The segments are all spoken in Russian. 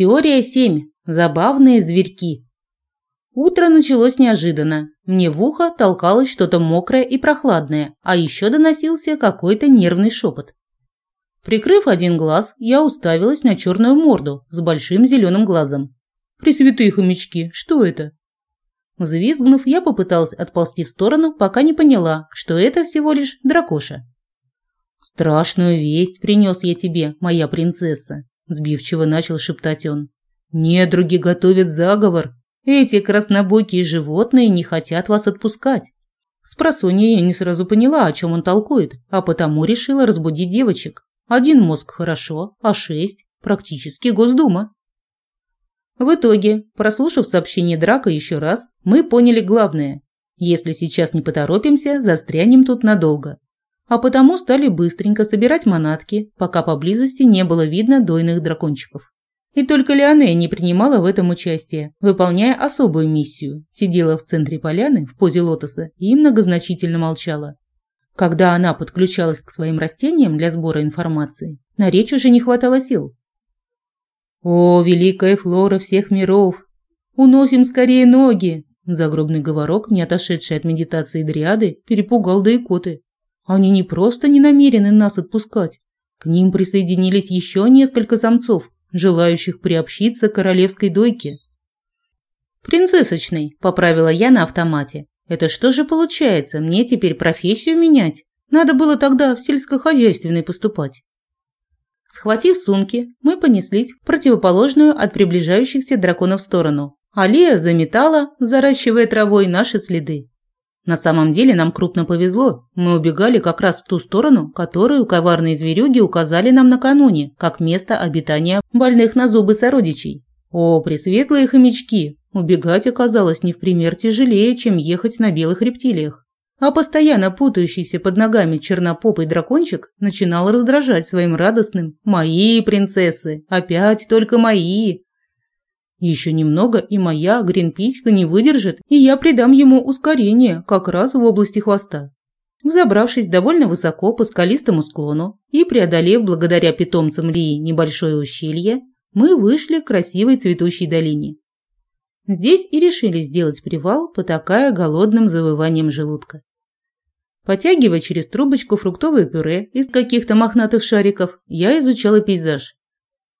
Теория 7. Забавные зверьки. Утро началось неожиданно. Мне в ухо толкалось что-то мокрое и прохладное, а еще доносился какой-то нервный шепот. Прикрыв один глаз, я уставилась на черную морду с большим зеленым глазом. Пресвятые хомячки, что это? Взвизгнув, я попыталась отползти в сторону, пока не поняла, что это всего лишь дракоша. «Страшную весть принес я тебе, моя принцесса», – сбивчиво начал шептать он. «Недруги готовят заговор. Эти краснобокие животные не хотят вас отпускать». Спросонья я не сразу поняла, о чем он толкует, а потому решила разбудить девочек. Один мозг хорошо, а шесть – практически Госдума. В итоге, прослушав сообщение Драка еще раз, мы поняли главное. Если сейчас не поторопимся, застрянем тут надолго. А потому стали быстренько собирать манатки, пока поблизости не было видно дойных дракончиков. И только Леонея не принимала в этом участие, выполняя особую миссию. Сидела в центре поляны в позе лотоса и многозначительно молчала. Когда она подключалась к своим растениям для сбора информации, на речь уже не хватало сил. «О, великая флора всех миров! Уносим скорее ноги!» Загробный говорок, не отошедший от медитации дриады, перепугал да икоты. Они не просто не намерены нас отпускать. К ним присоединились еще несколько самцов, желающих приобщиться к королевской дойке. «Принцессочный», – поправила я на автомате. «Это что же получается, мне теперь профессию менять? Надо было тогда в сельскохозяйственной поступать». Схватив сумки, мы понеслись в противоположную от приближающихся драконов сторону. Алия заметала, заращивая травой наши следы. На самом деле нам крупно повезло. Мы убегали как раз в ту сторону, которую коварные зверюги указали нам накануне, как место обитания больных на зубы сородичей. О, пресветлые хомячки! Убегать оказалось не в пример тяжелее, чем ехать на белых рептилиях а постоянно путающийся под ногами чернопопый дракончик начинал раздражать своим радостным «Мои принцессы! Опять только мои!» Еще немного, и моя гринписька не выдержит, и я придам ему ускорение как раз в области хвоста. Взобравшись довольно высоко по скалистому склону и преодолев благодаря питомцам Лии небольшое ущелье, мы вышли к красивой цветущей долине. Здесь и решили сделать привал, потакая голодным завыванием желудка. Потягивая через трубочку фруктовое пюре из каких-то мохнатых шариков, я изучала пейзаж.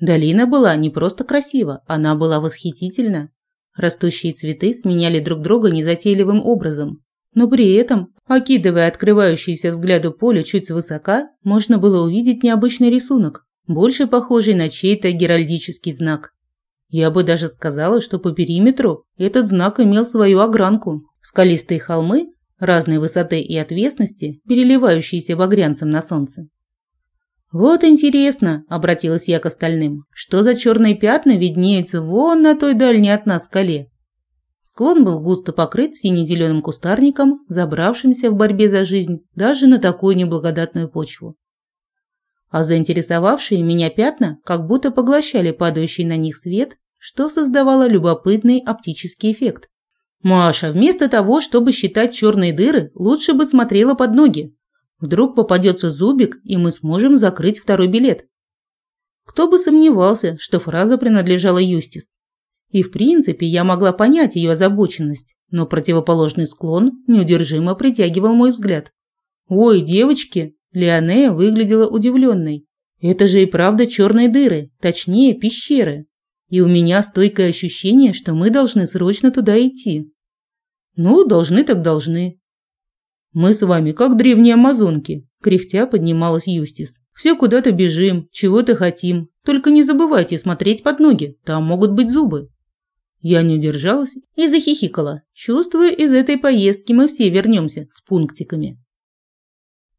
Долина была не просто красива, она была восхитительна. Растущие цветы сменяли друг друга незатейливым образом, но при этом, окидывая открывающееся взгляду поле чуть свысока, можно было увидеть необычный рисунок, больше похожий на чей-то геральдический знак. Я бы даже сказала, что по периметру этот знак имел свою огранку. Скалистые холмы разной высоты и отвесности, переливающиеся багрянцем на солнце. «Вот интересно», – обратилась я к остальным, – «что за черные пятна виднеются вон на той дальней от нас скале?» Склон был густо покрыт сине-зеленым кустарником, забравшимся в борьбе за жизнь даже на такую неблагодатную почву. А заинтересовавшие меня пятна как будто поглощали падающий на них свет, что создавало любопытный оптический эффект. Маша, вместо того, чтобы считать черные дыры, лучше бы смотрела под ноги. Вдруг попадется зубик, и мы сможем закрыть второй билет. Кто бы сомневался, что фраза принадлежала Юстис. И в принципе я могла понять ее озабоченность, но противоположный склон неудержимо притягивал мой взгляд. «Ой, девочки!» Леонея выглядела удивленной. «Это же и правда черные дыры, точнее пещеры. И у меня стойкое ощущение, что мы должны срочно туда идти. Ну, должны так должны. Мы с вами как древние амазонки, кряхтя поднималась Юстис. Все куда-то бежим, чего-то хотим. Только не забывайте смотреть под ноги, там могут быть зубы. Я не удержалась и захихикала. Чувствую, из этой поездки мы все вернемся с пунктиками.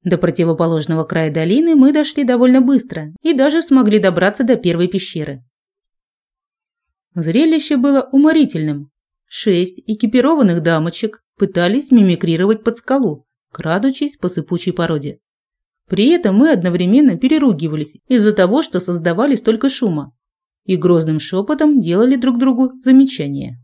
До противоположного края долины мы дошли довольно быстро и даже смогли добраться до первой пещеры. Зрелище было уморительным. Шесть экипированных дамочек пытались мимикрировать под скалу, крадучись по сыпучей породе. При этом мы одновременно переругивались из-за того, что создавали столько шума, и грозным шепотом делали друг другу замечания.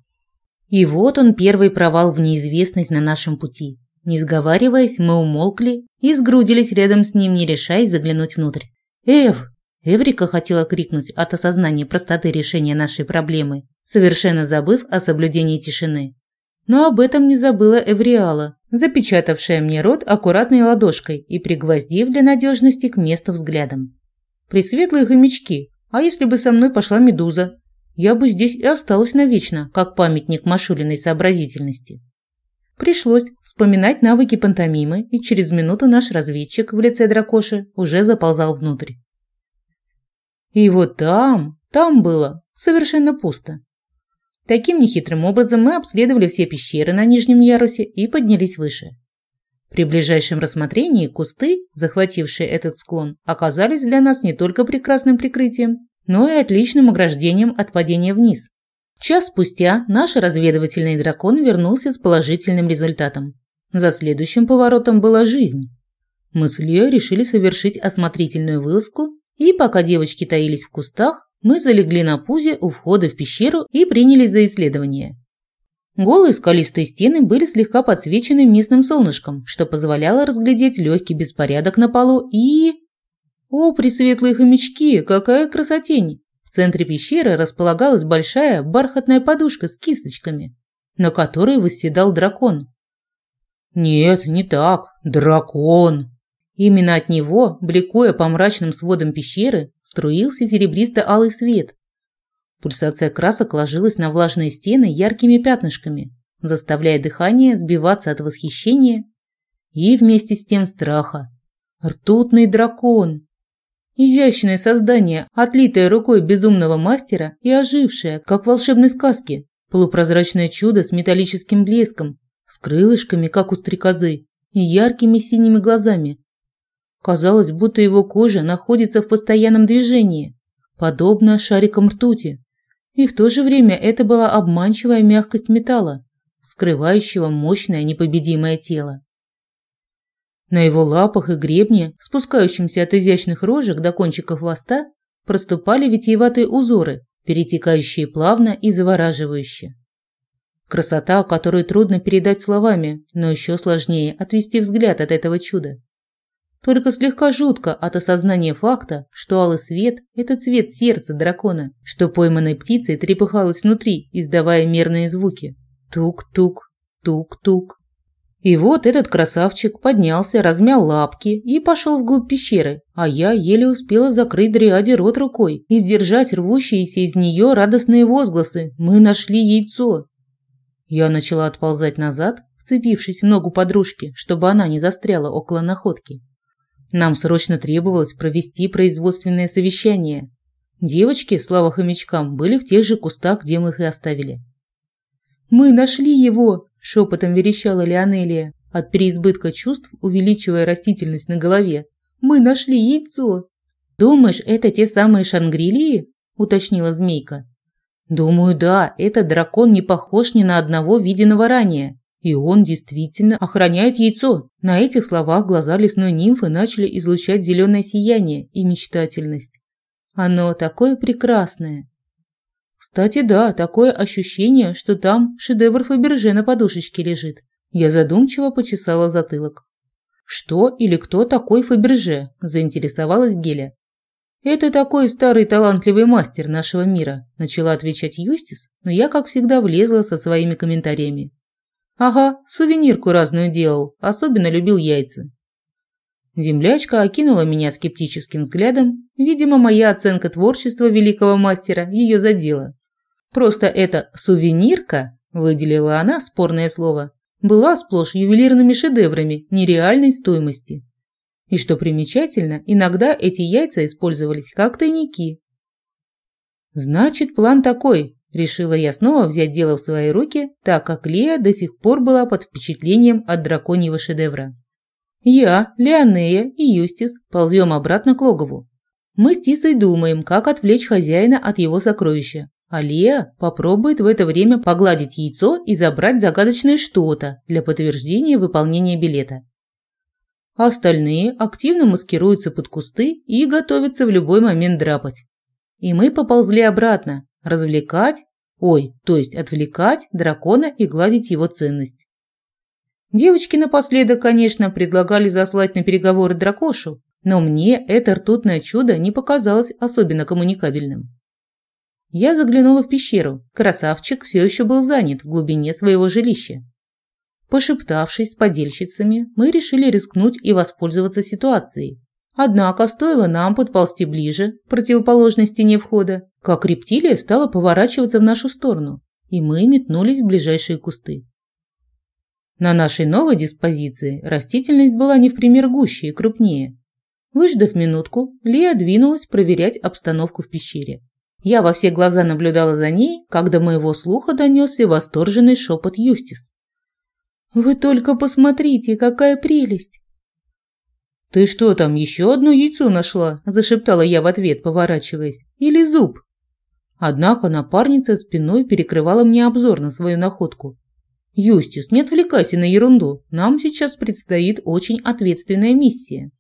И вот он первый провал в неизвестность на нашем пути. Не сговариваясь, мы умолкли и сгрудились рядом с ним, не решаясь заглянуть внутрь. «Эв!» Эврика хотела крикнуть от осознания простоты решения нашей проблемы, совершенно забыв о соблюдении тишины. Но об этом не забыла Эвриала, запечатавшая мне рот аккуратной ладошкой и пригвоздив для надежности к месту взглядом. Пресветлые хомячки, а если бы со мной пошла медуза? Я бы здесь и осталась навечно, как памятник Машулиной сообразительности. Пришлось вспоминать навыки пантомимы, и через минуту наш разведчик в лице дракоши уже заползал внутрь. И вот там, там было совершенно пусто. Таким нехитрым образом мы обследовали все пещеры на нижнем ярусе и поднялись выше. При ближайшем рассмотрении кусты, захватившие этот склон, оказались для нас не только прекрасным прикрытием, но и отличным ограждением от падения вниз. Час спустя наш разведывательный дракон вернулся с положительным результатом. За следующим поворотом была жизнь. Мы с Лео решили совершить осмотрительную вылазку и пока девочки таились в кустах, мы залегли на пузе у входа в пещеру и принялись за исследование. Голые скалистые стены были слегка подсвечены местным солнышком, что позволяло разглядеть легкий беспорядок на полу и... О, пресветлые хомячки, какая красотень! В центре пещеры располагалась большая бархатная подушка с кисточками, на которой восседал дракон. Нет, не так, дракон. Именно от него, бликуя по мрачным сводам пещеры, струился серебристо-алый свет. Пульсация красок ложилась на влажные стены яркими пятнышками, заставляя дыхание сбиваться от восхищения и вместе с тем страха. Ртутный дракон. Изящное создание, отлитое рукой безумного мастера и ожившее, как в волшебной сказке. Полупрозрачное чудо с металлическим блеском, с крылышками, как у стрекозы, и яркими синими глазами, Казалось, будто его кожа находится в постоянном движении, подобно шарикам ртути. И в то же время это была обманчивая мягкость металла, скрывающего мощное непобедимое тело. На его лапах и гребне, спускающимся от изящных рожек до кончика хвоста, проступали витиеватые узоры, перетекающие плавно и завораживающе. Красота, которую трудно передать словами, но еще сложнее отвести взгляд от этого чуда. Только слегка жутко от осознания факта, что алый свет – это цвет сердца дракона, что пойманной птицей трепыхалось внутри, издавая мерные звуки. Тук-тук, тук-тук. И вот этот красавчик поднялся, размял лапки и пошел вглубь пещеры, а я еле успела закрыть дриаде рот рукой и сдержать рвущиеся из нее радостные возгласы «Мы нашли яйцо!». Я начала отползать назад, вцепившись в ногу подружки, чтобы она не застряла около находки. Нам срочно требовалось провести производственное совещание. Девочки, слава хомячкам, были в тех же кустах, где мы их и оставили. «Мы нашли его!» – шепотом верещала Леонелия, от переизбытка чувств увеличивая растительность на голове. «Мы нашли яйцо!» «Думаешь, это те самые шангрилии?» – уточнила змейка. «Думаю, да, этот дракон не похож ни на одного виденного ранее. И он действительно охраняет яйцо. На этих словах глаза лесной нимфы начали излучать зеленое сияние и мечтательность. Оно такое прекрасное. Кстати, да, такое ощущение, что там шедевр Фаберже на подушечке лежит. Я задумчиво почесала затылок. Что или кто такой Фаберже? заинтересовалась Геля. Это такой старый талантливый мастер нашего мира, начала отвечать Юстис, но я, как всегда, влезла со своими комментариями. Ага, сувенирку разную делал, особенно любил яйца. Землячка окинула меня скептическим взглядом. Видимо, моя оценка творчества великого мастера ее задела. Просто эта «сувенирка», выделила она спорное слово, была сплошь ювелирными шедеврами нереальной стоимости. И что примечательно, иногда эти яйца использовались как тайники. Значит, план такой Решила я снова взять дело в свои руки, так как Лея до сих пор была под впечатлением от драконьего шедевра. Я, Леонея и Юстис ползем обратно к логову. Мы с Тисой думаем, как отвлечь хозяина от его сокровища. А Лея попробует в это время погладить яйцо и забрать загадочное что-то для подтверждения выполнения билета. остальные активно маскируются под кусты и готовятся в любой момент драпать. И мы поползли обратно, развлекать, ой, то есть отвлекать дракона и гладить его ценность. Девочки напоследок, конечно, предлагали заслать на переговоры дракошу, Но мне это ртутное чудо не показалось особенно коммуникабельным. Я заглянула в пещеру. Красавчик все еще был занят в глубине своего жилища. Пошептавшись с подельщицами, мы решили рискнуть и воспользоваться ситуацией. Однако стоило нам подползти ближе, к противоположной стене входа, как рептилия стала поворачиваться в нашу сторону, и мы метнулись в ближайшие кусты. На нашей новой диспозиции растительность была не в пример гуще и крупнее. Выждав минутку, Лия двинулась проверять обстановку в пещере. Я во все глаза наблюдала за ней, когда моего слуха донесся восторженный шепот Юстис. «Вы только посмотрите, какая прелесть!» «Ты что там, еще одно яйцо нашла?» – зашептала я в ответ, поворачиваясь. «Или зуб?» Однако напарница спиной перекрывала мне обзор на свою находку. «Юстис, не отвлекайся на ерунду. Нам сейчас предстоит очень ответственная миссия».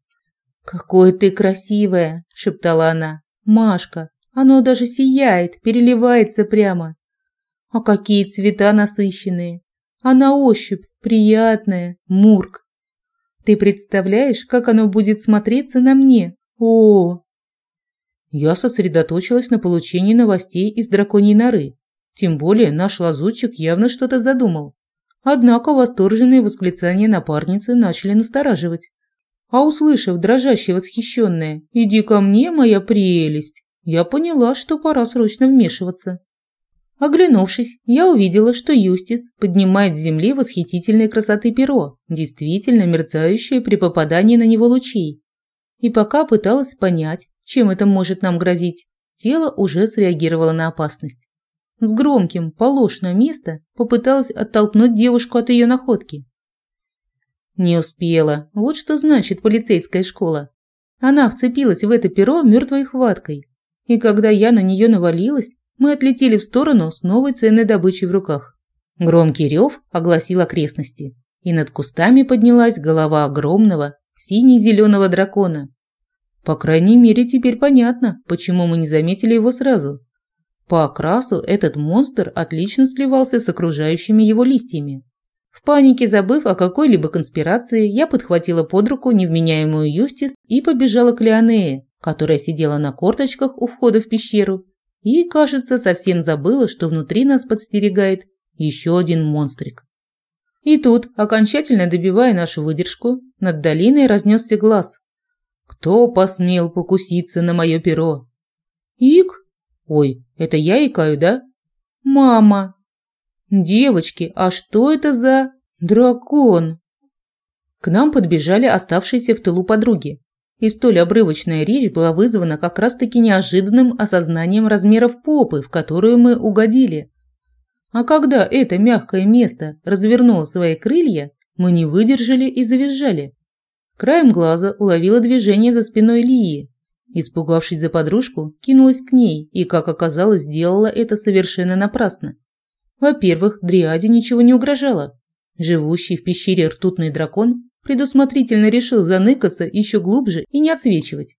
«Какое ты красивая!» – шептала она. «Машка, оно даже сияет, переливается прямо. А какие цвета насыщенные. А на ощупь приятная, мурк. Ты представляешь, как оно будет смотреться на мне? О! Я сосредоточилась на получении новостей из драконьей норы. Тем более наш лазутчик явно что-то задумал. Однако восторженные восклицания напарницы начали настораживать. А услышав дрожащее восхищенное «Иди ко мне, моя прелесть!», я поняла, что пора срочно вмешиваться. Оглянувшись, я увидела, что Юстис поднимает с земли восхитительной красоты перо, действительно мерцающее при попадании на него лучей. И пока пыталась понять, чем это может нам грозить, тело уже среагировало на опасность. С громким «положь на место» попыталась оттолкнуть девушку от ее находки. Не успела. Вот что значит полицейская школа. Она вцепилась в это перо мертвой хваткой, и когда я на нее навалилась, мы отлетели в сторону с новой ценной добычей в руках. Громкий рев огласил окрестности, и над кустами поднялась голова огромного сине-зеленого дракона. По крайней мере, теперь понятно, почему мы не заметили его сразу. По окрасу этот монстр отлично сливался с окружающими его листьями. В панике забыв о какой-либо конспирации, я подхватила под руку невменяемую Юстис и побежала к Леонее, которая сидела на корточках у входа в пещеру и, кажется, совсем забыла, что внутри нас подстерегает еще один монстрик. И тут, окончательно добивая нашу выдержку, над долиной разнесся глаз. Кто посмел покуситься на мое перо? Ик? Ой, это я икаю, да? Мама! Девочки, а что это за дракон? К нам подбежали оставшиеся в тылу подруги. И столь обрывочная речь была вызвана как раз-таки неожиданным осознанием размеров попы, в которую мы угодили. А когда это мягкое место развернуло свои крылья, мы не выдержали и завизжали. Краем глаза уловила движение за спиной Лии. Испугавшись за подружку, кинулась к ней и, как оказалось, сделала это совершенно напрасно. Во-первых, Дриаде ничего не угрожало. Живущий в пещере ртутный дракон предусмотрительно решил заныкаться еще глубже и не отсвечивать.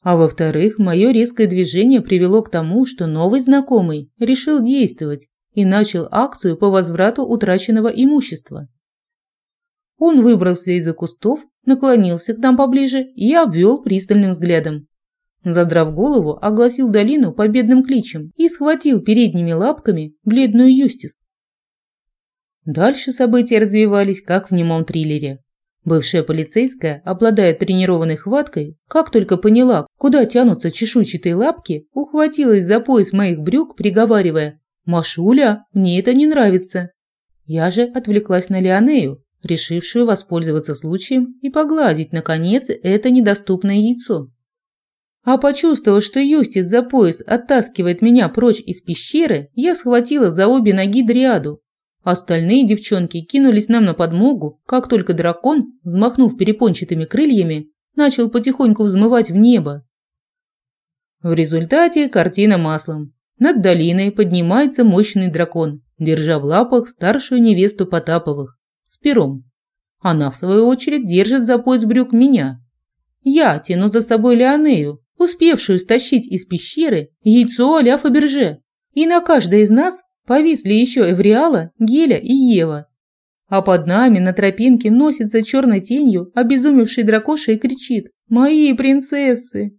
А во-вторых, мое резкое движение привело к тому, что новый знакомый решил действовать и начал акцию по возврату утраченного имущества. Он выбрался из-за кустов, наклонился к нам поближе и обвел пристальным взглядом. Задрав голову, огласил долину победным кличем и схватил передними лапками бледную Юстис. Дальше события развивались, как в немом триллере. Бывшая полицейская, обладая тренированной хваткой, как только поняла, куда тянутся чешуйчатые лапки, ухватилась за пояс моих брюк, приговаривая «Машуля, мне это не нравится». Я же отвлеклась на Леонею, решившую воспользоваться случаем и погладить, наконец, это недоступное яйцо. А почувствовав, что Юстис за пояс оттаскивает меня прочь из пещеры, я схватила за обе ноги дриаду, Остальные девчонки кинулись нам на подмогу, как только дракон, взмахнув перепончатыми крыльями, начал потихоньку взмывать в небо. В результате картина маслом. Над долиной поднимается мощный дракон, держа в лапах старшую невесту Потаповых с пером. Она, в свою очередь, держит за пояс брюк меня. Я тяну за собой Леонею, успевшую стащить из пещеры яйцо а-ля Фаберже. И на каждой из нас Повисли еще Эвриала, Геля и Ева. А под нами на тропинке носится черной тенью обезумевший дракоша и кричит Мои принцессы!»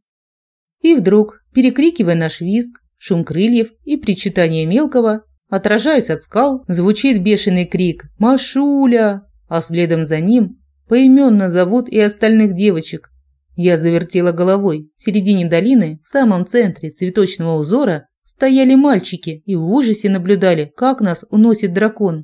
И вдруг, перекрикивая наш визг, шум крыльев и причитание мелкого, отражаясь от скал, звучит бешеный крик «Машуля!», а следом за ним поименно зовут и остальных девочек. Я завертела головой. В середине долины, в самом центре цветочного узора, стояли мальчики и в ужасе наблюдали, как нас уносит дракон.